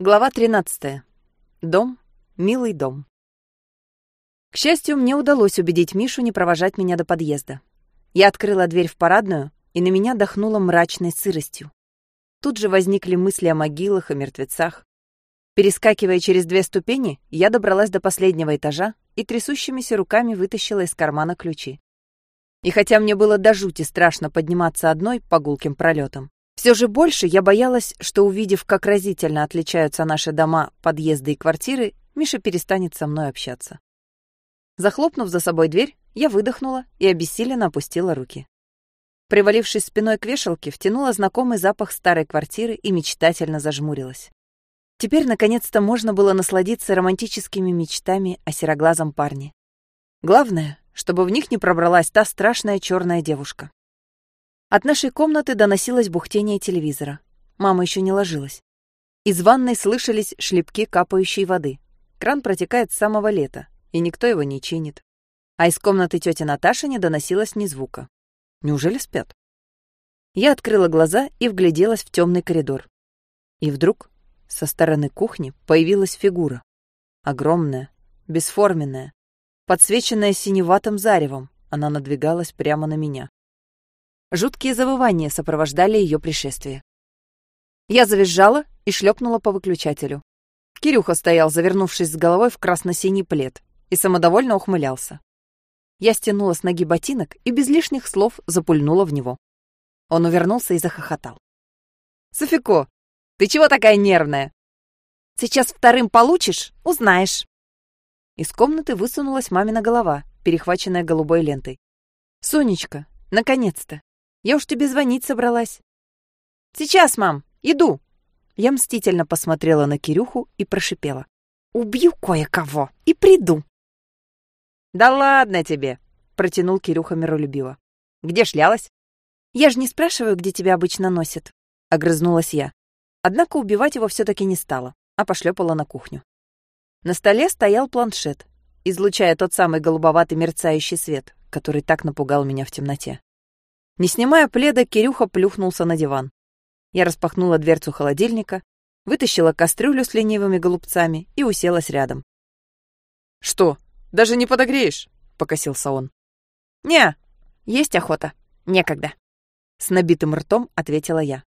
Глава 13. Дом, милый дом. К счастью, мне удалось убедить Мишу не провожать меня до подъезда. Я открыла дверь в парадную, и на меня дохнуло мрачной сыростью. Тут же возникли мысли о могилах и мертвецах. Перескакивая через две ступени, я добралась до последнего этажа и трясущимися руками вытащила из кармана ключи. И хотя мне было до жути страшно подниматься одной по гулким пролетам, все же больше я боялась, что, увидев, как разительно отличаются наши дома, подъезды и квартиры, Миша перестанет со мной общаться. Захлопнув за собой дверь, я выдохнула и обессиленно опустила руки. Привалившись спиной к вешалке, втянула знакомый запах старой квартиры и мечтательно зажмурилась. Теперь, наконец-то, можно было насладиться романтическими мечтами о сероглазом парне. Главное, чтобы в них не пробралась та страшная черная девушка. От нашей комнаты доносилось бухтение телевизора. Мама еще не ложилась. Из ванной слышались шлепки капающей воды. Кран протекает с самого лета, и никто его не чинит. А из комнаты тети Наташи не доносилось ни звука. Неужели спят? Я открыла глаза и вгляделась в темный коридор. И вдруг со стороны кухни появилась фигура. Огромная, бесформенная, подсвеченная синеватым заревом, она надвигалась прямо на меня. Жуткие завывания сопровождали ее пришествие. Я завизжала и шлепнула по выключателю. Кирюха стоял, завернувшись с головой в красно-синий плед, и самодовольно ухмылялся. Я стянула с ноги ботинок и без лишних слов запульнула в него. Он увернулся и захохотал. «Софико, ты чего такая нервная?» «Сейчас вторым получишь, узнаешь». Из комнаты высунулась мамина голова, перехваченная голубой лентой. «Сонечка, наконец-то! Я уж тебе звонить собралась. Сейчас, мам, иду. Я мстительно посмотрела на Кирюху и прошипела. Убью кое-кого и приду. Да ладно тебе, протянул Кирюха миролюбиво. Где шлялась? Я же не спрашиваю, где тебя обычно носят, огрызнулась я. Однако убивать его все таки не стала, а пошлепала на кухню. На столе стоял планшет, излучая тот самый голубоватый мерцающий свет, который так напугал меня в темноте. Не снимая пледа, Кирюха плюхнулся на диван. Я распахнула дверцу холодильника, вытащила кастрюлю с ленивыми голубцами и уселась рядом. «Что, даже не подогреешь?» — покосился он. «Не, есть охота. Некогда». С набитым ртом ответила я.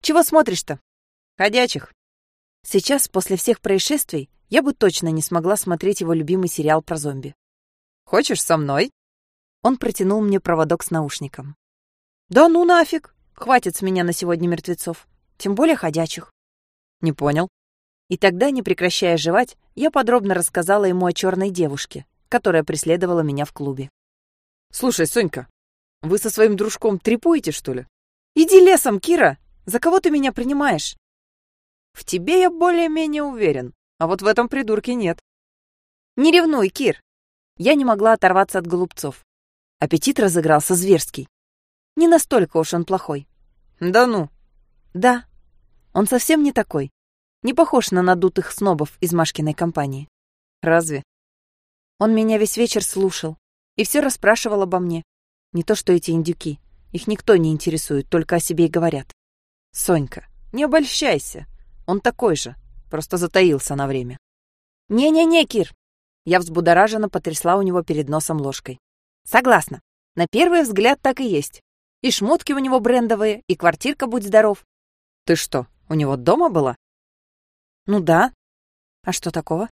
«Чего смотришь-то?» «Ходячих». Сейчас, после всех происшествий, я бы точно не смогла смотреть его любимый сериал про зомби. «Хочешь со мной?» Он протянул мне проводок с наушником. Да ну нафиг! Хватит с меня на сегодня мертвецов. Тем более ходячих. Не понял. И тогда, не прекращая жевать, я подробно рассказала ему о черной девушке, которая преследовала меня в клубе. «Слушай, Сонька, вы со своим дружком трепуете, что ли?» «Иди лесом, Кира! За кого ты меня принимаешь?» «В тебе я более-менее уверен, а вот в этом придурке нет». «Не ревнуй, Кир!» Я не могла оторваться от голубцов. Аппетит разыгрался зверский. Не настолько уж он плохой. Да ну. Да. Он совсем не такой. Не похож на надутых снобов из Машкиной компании. Разве? Он меня весь вечер слушал и все расспрашивал обо мне. Не то что эти индюки. Их никто не интересует, только о себе и говорят. Сонька, не обольщайся. Он такой же, просто затаился на время. Не-не-не, Кир. Я взбудораженно потрясла у него перед носом ложкой. Согласна. На первый взгляд так и есть. И шмотки у него брендовые, и квартирка, будь здоров. Ты что, у него дома была? Ну да. А что такого?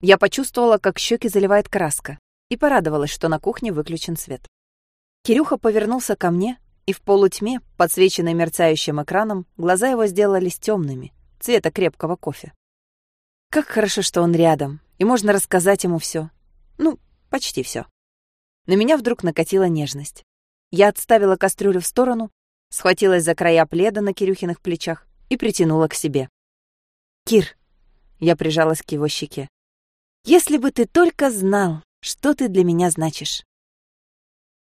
Я почувствовала, как щеки заливает краска, и порадовалась, что на кухне выключен свет. Кирюха повернулся ко мне, и в полутьме, подсвеченной мерцающим экраном, глаза его сделались темными, цвета крепкого кофе. Как хорошо, что он рядом, и можно рассказать ему все. Ну, почти все. На меня вдруг накатила нежность. Я отставила кастрюлю в сторону, схватилась за края пледа на Кирюхиных плечах и притянула к себе. «Кир!» — я прижалась к его щеке. «Если бы ты только знал, что ты для меня значишь!»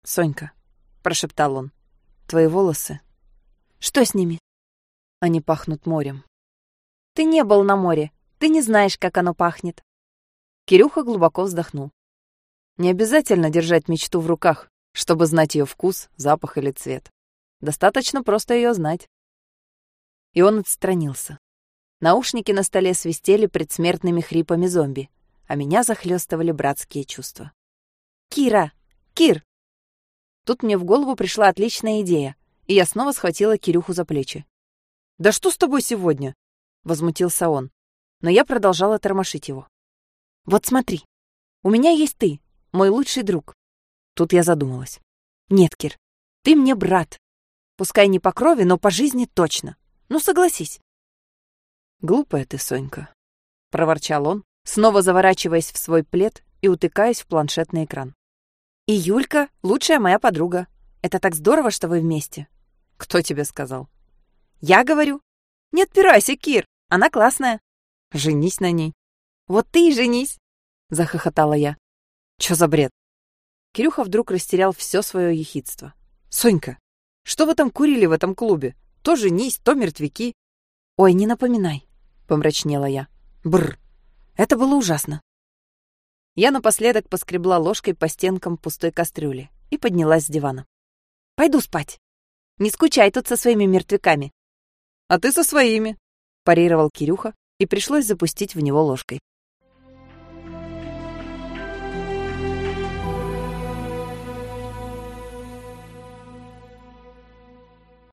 «Сонька!» — прошептал он. «Твои волосы...» «Что с ними?» «Они пахнут морем». «Ты не был на море. Ты не знаешь, как оно пахнет». Кирюха глубоко вздохнул. «Не обязательно держать мечту в руках, чтобы знать ее вкус, запах или цвет. Достаточно просто ее знать. И он отстранился. Наушники на столе свистели предсмертными хрипами зомби, а меня захлестывали братские чувства. «Кира! Кир!» Тут мне в голову пришла отличная идея, и я снова схватила Кирюху за плечи. «Да что с тобой сегодня?» — возмутился он. Но я продолжала тормошить его. «Вот смотри, у меня есть ты, мой лучший друг». Тут я задумалась. «Нет, Кир, ты мне брат. Пускай не по крови, но по жизни точно. Ну, согласись». «Глупая ты, Сонька», — проворчал он, снова заворачиваясь в свой плед и утыкаясь в планшетный экран. И Юлька — лучшая моя подруга. Это так здорово, что вы вместе. Кто тебе сказал? Я говорю. Не отпирайся, Кир. Она классная. Женись на ней. Вот ты и женись. Захохотала я. Чё за бред? Кирюха вдруг растерял все свое ехидство. Сонька, что вы там курили в этом клубе? То женись, то мертвяки. Ой, не напоминай, помрачнела я. Бр. Это было ужасно. Я напоследок поскребла ложкой по стенкам пустой кастрюли и поднялась с дивана. «Пойду спать. Не скучай тут со своими мертвяками». «А ты со своими», — парировал Кирюха, и пришлось запустить в него ложкой.